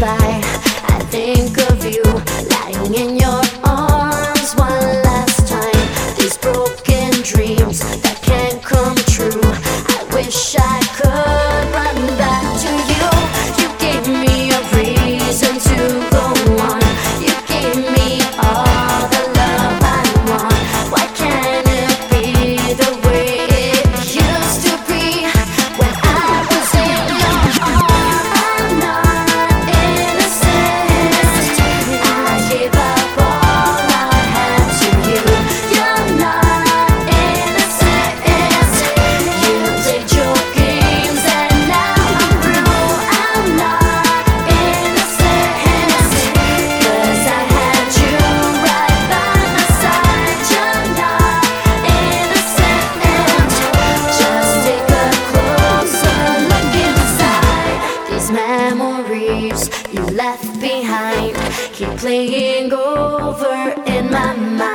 by. I think of you lying in your you left behind keep playing over in my mind.